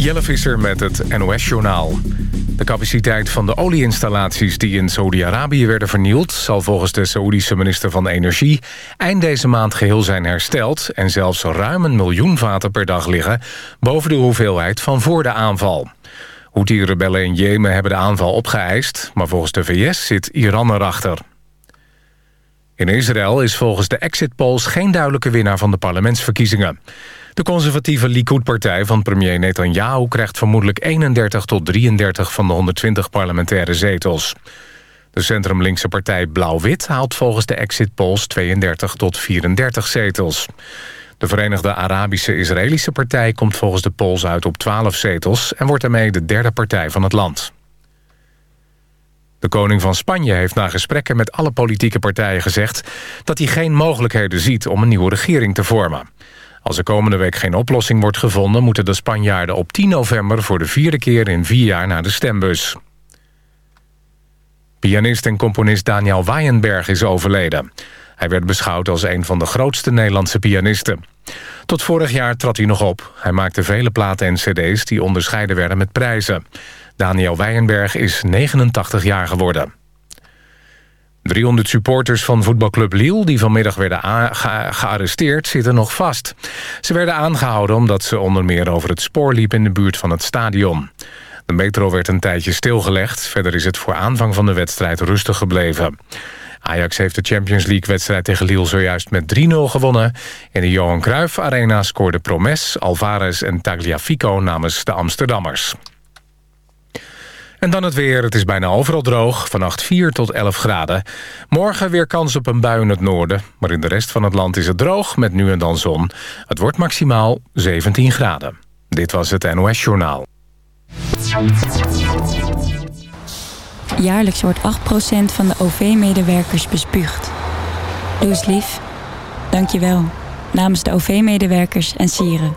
Jelle Visser met het NOS-journaal. De capaciteit van de olieinstallaties die in Saudi-Arabië werden vernield... zal volgens de Saoedische minister van Energie eind deze maand geheel zijn hersteld... en zelfs ruim een miljoen vaten per dag liggen... boven de hoeveelheid van voor de aanval. Houthi-rebellen in Jemen hebben de aanval opgeëist... maar volgens de VS zit Iran erachter. In Israël is volgens de exit polls geen duidelijke winnaar van de parlementsverkiezingen. De conservatieve Likud-partij van premier Netanyahu... krijgt vermoedelijk 31 tot 33 van de 120 parlementaire zetels. De centrumlinkse partij Blauw-Wit haalt volgens de exit polls 32 tot 34 zetels. De Verenigde Arabische Israëlische Partij komt volgens de polls uit op 12 zetels... en wordt daarmee de derde partij van het land. De koning van Spanje heeft na gesprekken met alle politieke partijen gezegd... dat hij geen mogelijkheden ziet om een nieuwe regering te vormen. Als er komende week geen oplossing wordt gevonden... moeten de Spanjaarden op 10 november voor de vierde keer in vier jaar naar de stembus. Pianist en componist Daniel Wayenberg is overleden. Hij werd beschouwd als een van de grootste Nederlandse pianisten. Tot vorig jaar trad hij nog op. Hij maakte vele platen en cd's die onderscheiden werden met prijzen. Daniel Weyenberg is 89 jaar geworden. 300 supporters van voetbalclub Lille... die vanmiddag werden gearresteerd, zitten nog vast. Ze werden aangehouden omdat ze onder meer over het spoor liepen... in de buurt van het stadion. De metro werd een tijdje stilgelegd. Verder is het voor aanvang van de wedstrijd rustig gebleven. Ajax heeft de Champions League-wedstrijd tegen Lille zojuist met 3-0 gewonnen. In de Johan Cruijff Arena scoorden Promes, Alvarez en Tagliafico namens de Amsterdammers. En dan het weer. Het is bijna overal droog. Vannacht 4 tot 11 graden. Morgen weer kans op een bui in het noorden. Maar in de rest van het land is het droog met nu en dan zon. Het wordt maximaal 17 graden. Dit was het NOS Journaal. Jaarlijks wordt 8% van de OV-medewerkers bespuugd. Doe eens lief. Dank je wel. Namens de OV-medewerkers en sieren.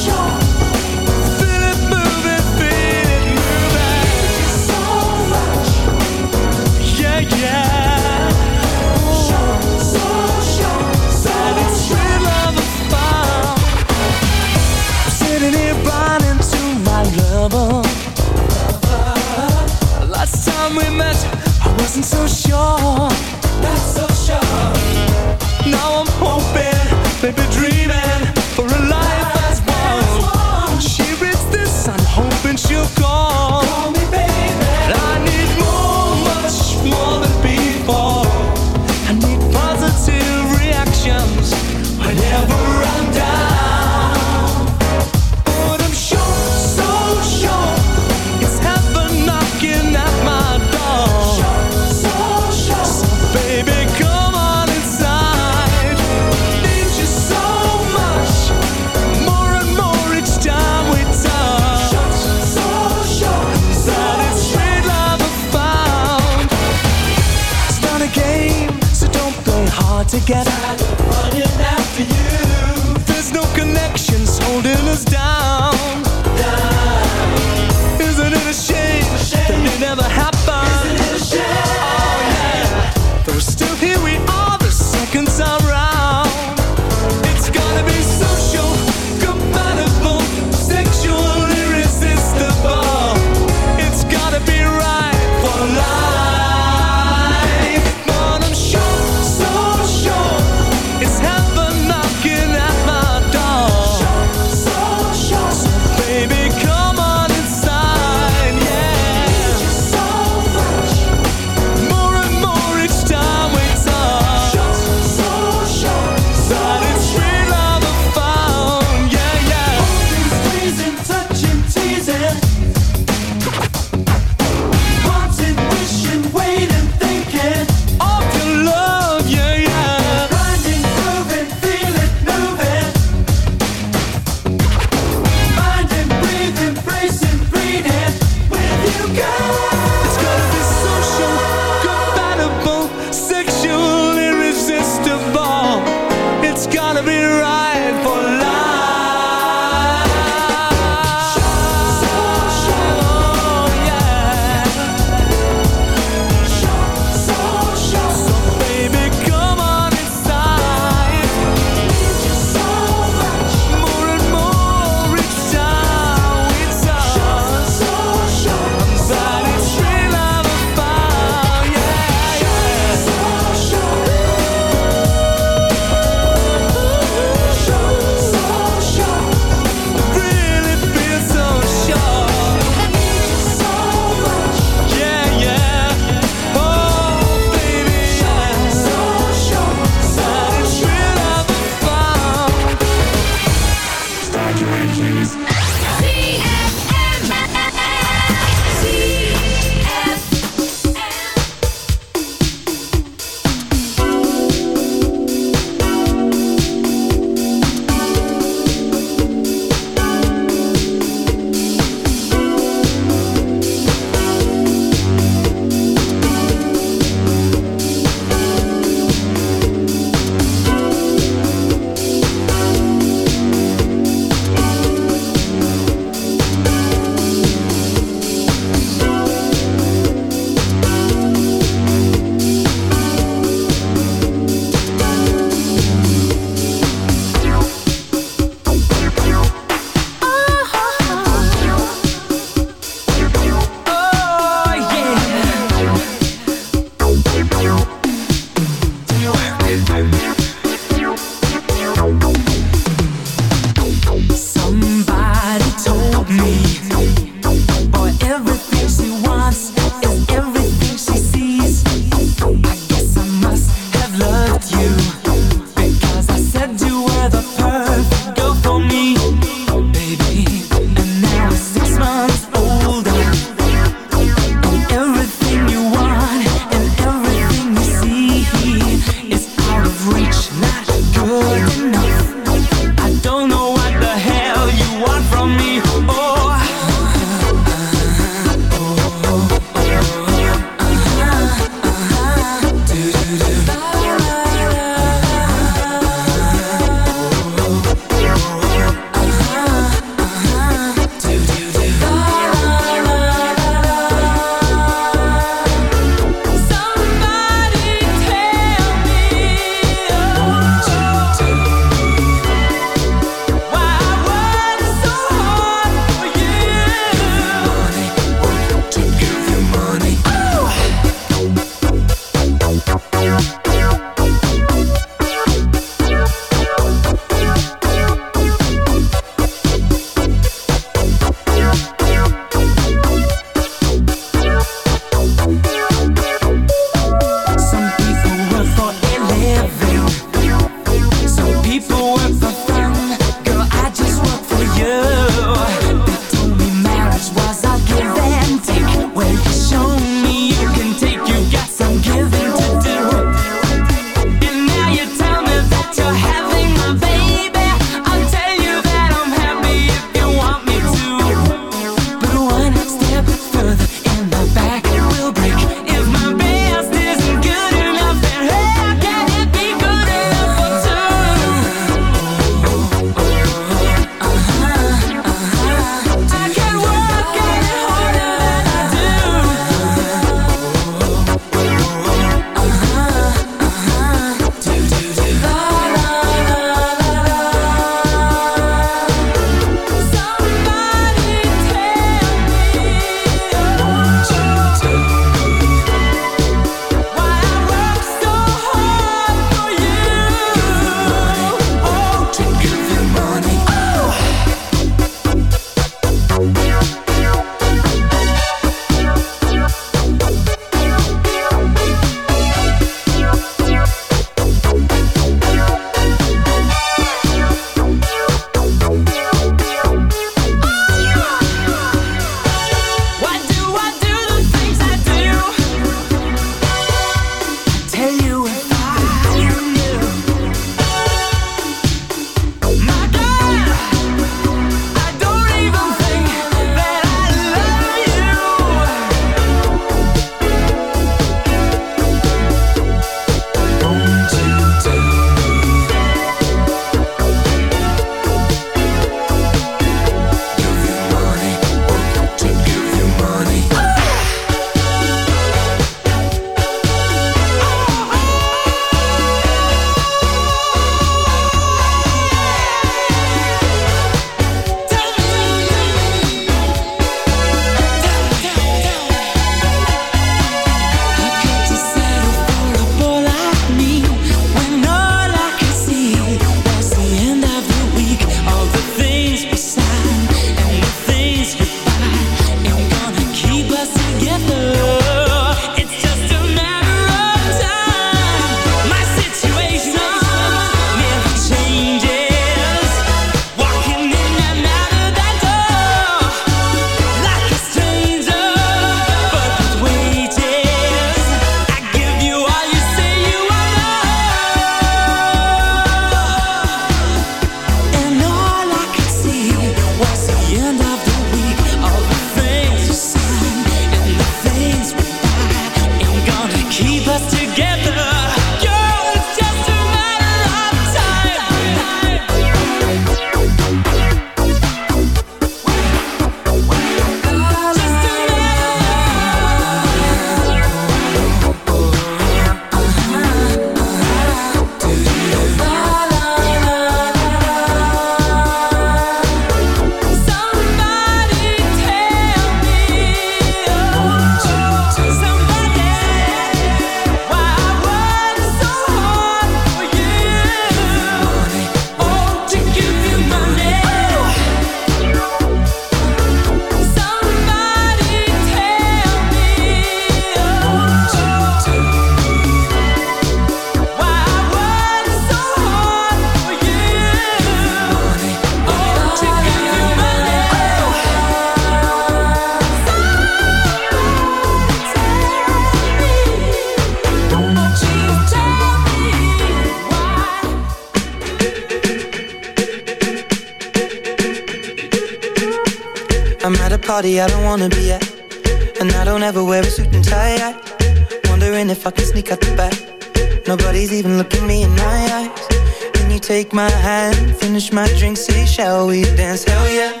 If I can sneak out the back. Nobody's even looking me in my eyes. Can you take my hand, finish my drink, say, shall we dance? Hell yeah.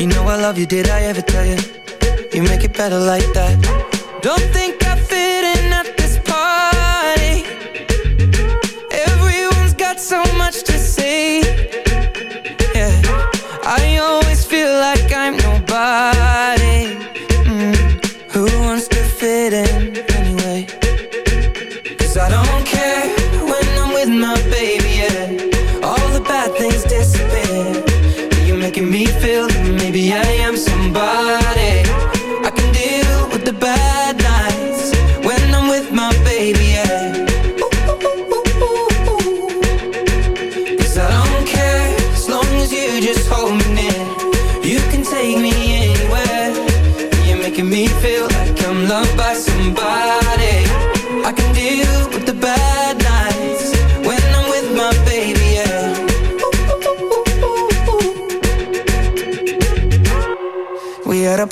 You know I love you, did I ever tell you? You make it better like that. Don't think I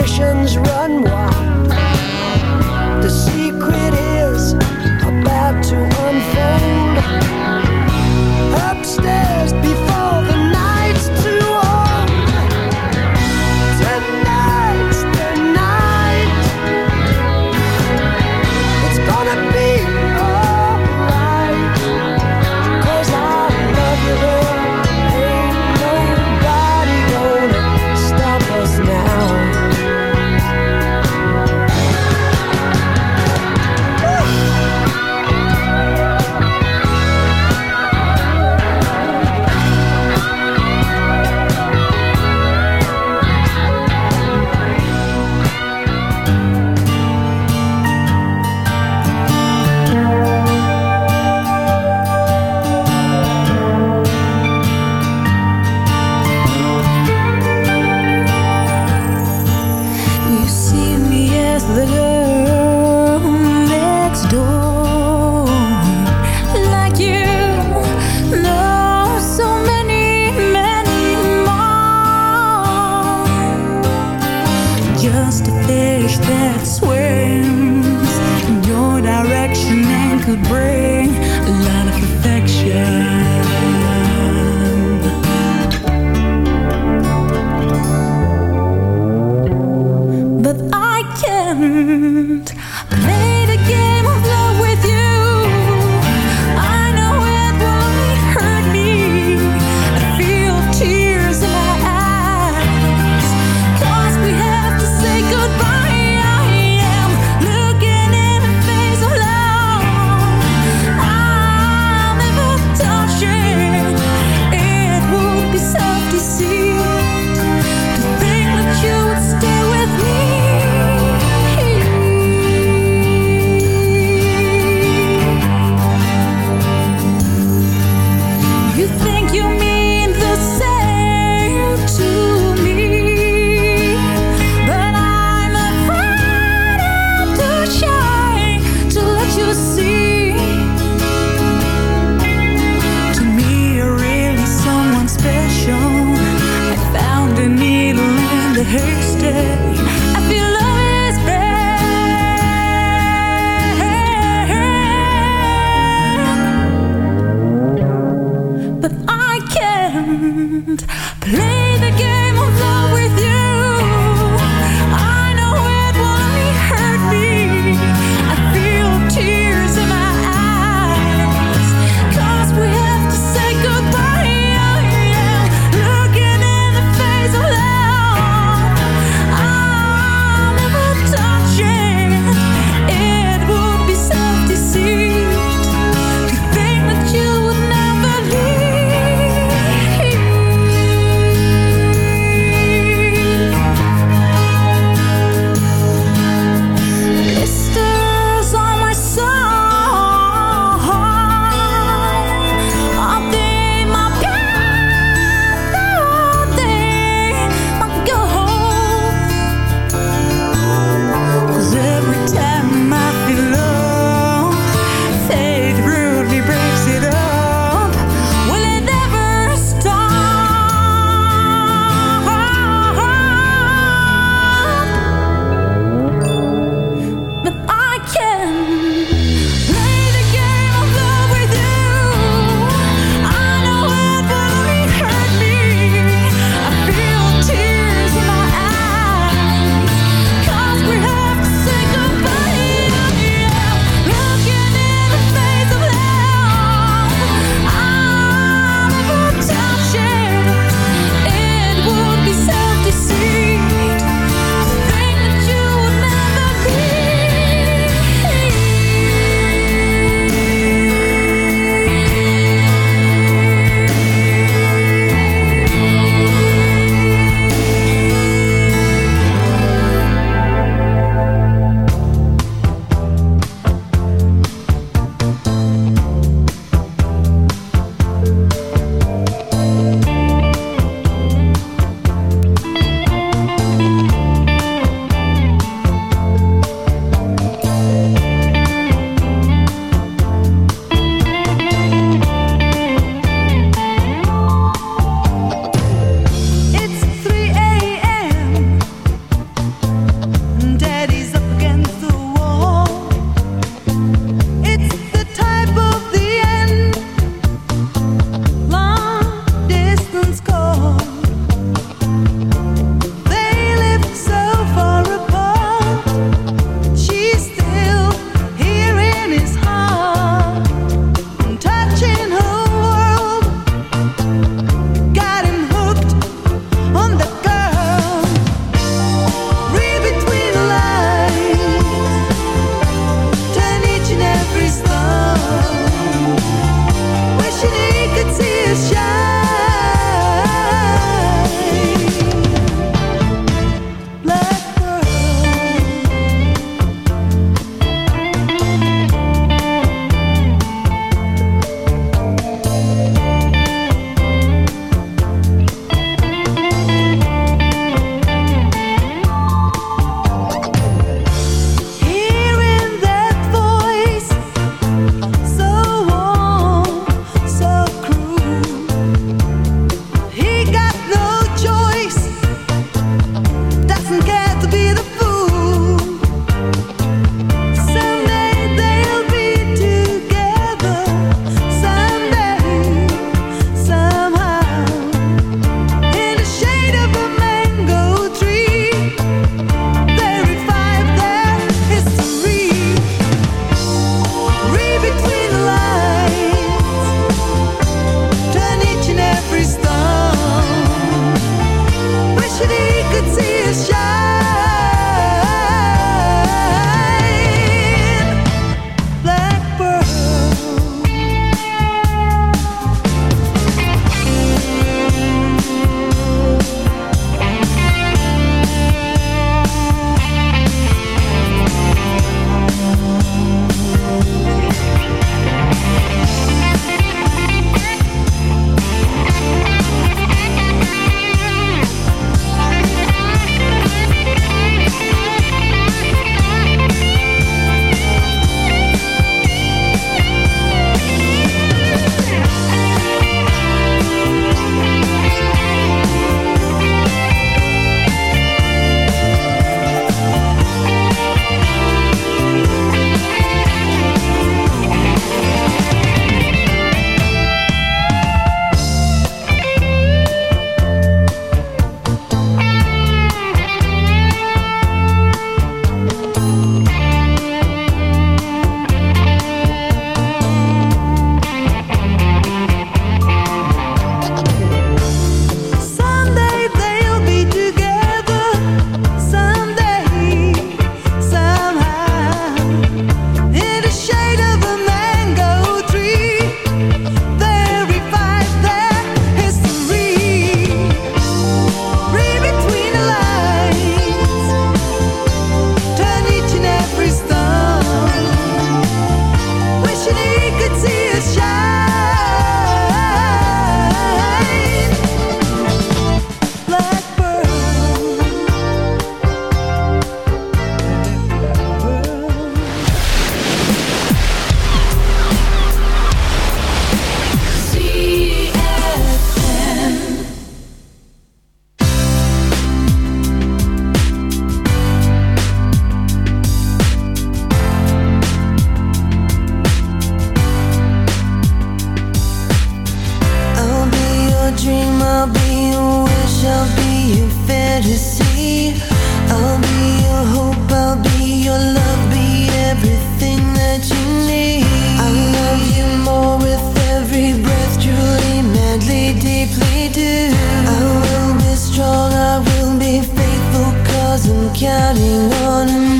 suspicions run wild. I'm counting on. a